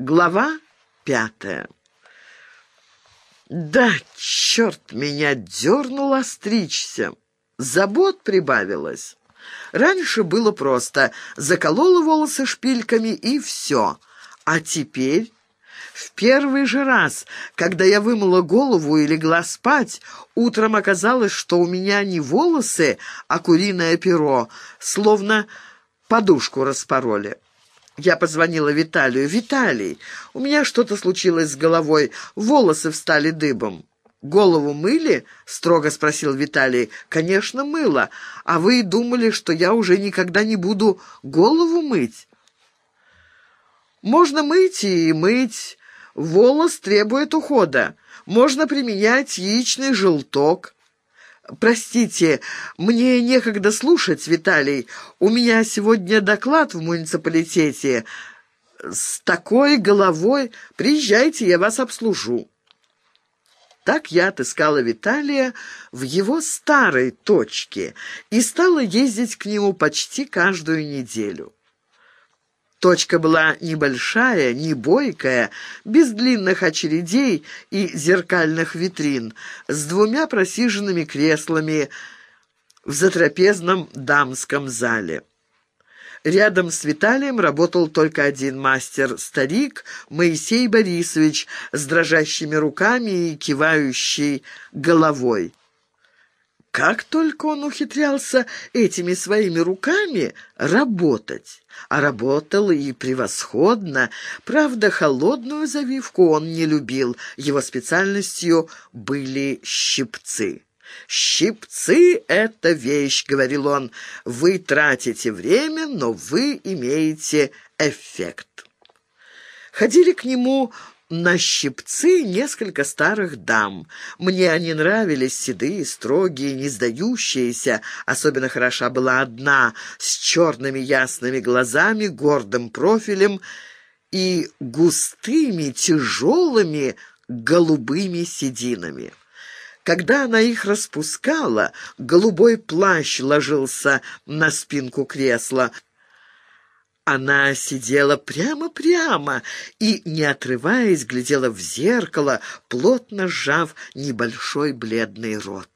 Глава пятая Да, черт меня дернул остричься. Забот прибавилось. Раньше было просто. Заколола волосы шпильками и все. А теперь... В первый же раз, когда я вымыла голову и легла спать, утром оказалось, что у меня не волосы, а куриное перо, словно подушку распороли. Я позвонила Виталию. «Виталий, у меня что-то случилось с головой, волосы встали дыбом». «Голову мыли?» — строго спросил Виталий. «Конечно, мыло. А вы думали, что я уже никогда не буду голову мыть?» «Можно мыть и мыть. Волос требует ухода. Можно применять яичный желток. «Простите, мне некогда слушать, Виталий. У меня сегодня доклад в муниципалитете. С такой головой приезжайте, я вас обслужу». Так я отыскала Виталия в его старой точке и стала ездить к нему почти каждую неделю. Точка была небольшая, не бойкая, без длинных очередей и зеркальных витрин, с двумя просиженными креслами в затрапезном дамском зале. Рядом с Виталием работал только один мастер, старик Моисей Борисович, с дрожащими руками и кивающей головой. Как только он ухитрялся этими своими руками работать. А работал и превосходно. Правда, холодную завивку он не любил. Его специальностью были щипцы. «Щипцы — это вещь», — говорил он. «Вы тратите время, но вы имеете эффект». Ходили к нему на щипцы несколько старых дам. Мне они нравились, седые, строгие, не сдающиеся. Особенно хороша была одна, с черными ясными глазами, гордым профилем и густыми, тяжелыми, голубыми сединами. Когда она их распускала, голубой плащ ложился на спинку кресла. Она сидела прямо-прямо и, не отрываясь, глядела в зеркало, плотно сжав небольшой бледный рот.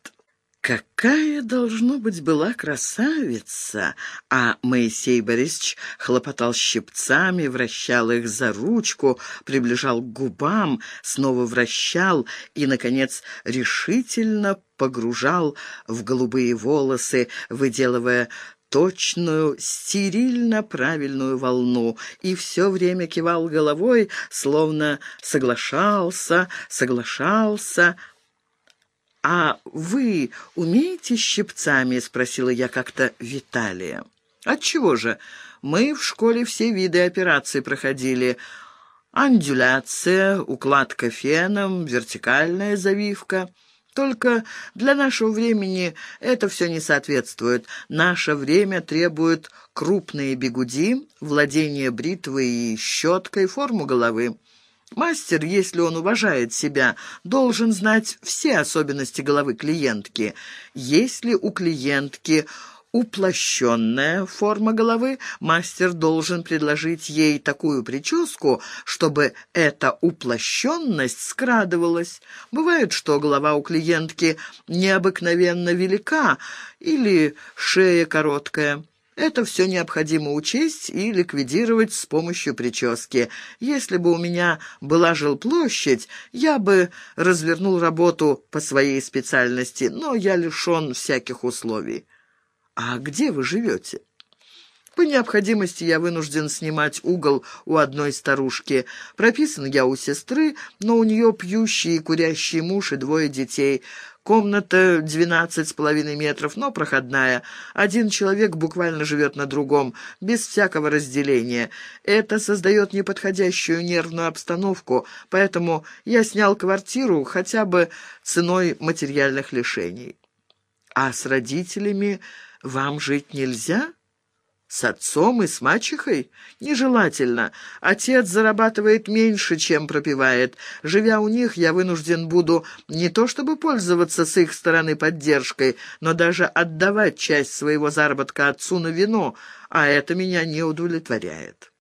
Какая, должно быть, была красавица! А Моисей Борисович хлопотал щипцами, вращал их за ручку, приближал к губам, снова вращал и, наконец, решительно погружал в голубые волосы, выделывая точную, стерильно правильную волну, и все время кивал головой, словно соглашался, соглашался. «А вы умеете щипцами?» — спросила я как-то Виталия. «Отчего же? Мы в школе все виды операций проходили». Андюляция, укладка феном, вертикальная завивка — только для нашего времени это все не соответствует. Наше время требует крупные бегуди, владение бритвой и щеткой, форму головы. Мастер, если он уважает себя, должен знать все особенности головы клиентки. Если у клиентки уплощенная форма головы, мастер должен предложить ей такую прическу, чтобы эта уплощенность скрадывалась. Бывает, что голова у клиентки необыкновенно велика или шея короткая. Это все необходимо учесть и ликвидировать с помощью прически. Если бы у меня была жилплощадь, я бы развернул работу по своей специальности, но я лишен всяких условий. «А где вы живете?» По необходимости я вынужден снимать угол у одной старушки. Прописан я у сестры, но у нее пьющий и курящий муж и двое детей. Комната двенадцать с половиной метров, но проходная. Один человек буквально живет на другом, без всякого разделения. Это создает неподходящую нервную обстановку, поэтому я снял квартиру хотя бы ценой материальных лишений. А с родителями вам жить нельзя? С отцом и с мачехой? Нежелательно. Отец зарабатывает меньше, чем пропивает. Живя у них, я вынужден буду не то чтобы пользоваться с их стороны поддержкой, но даже отдавать часть своего заработка отцу на вино, а это меня не удовлетворяет.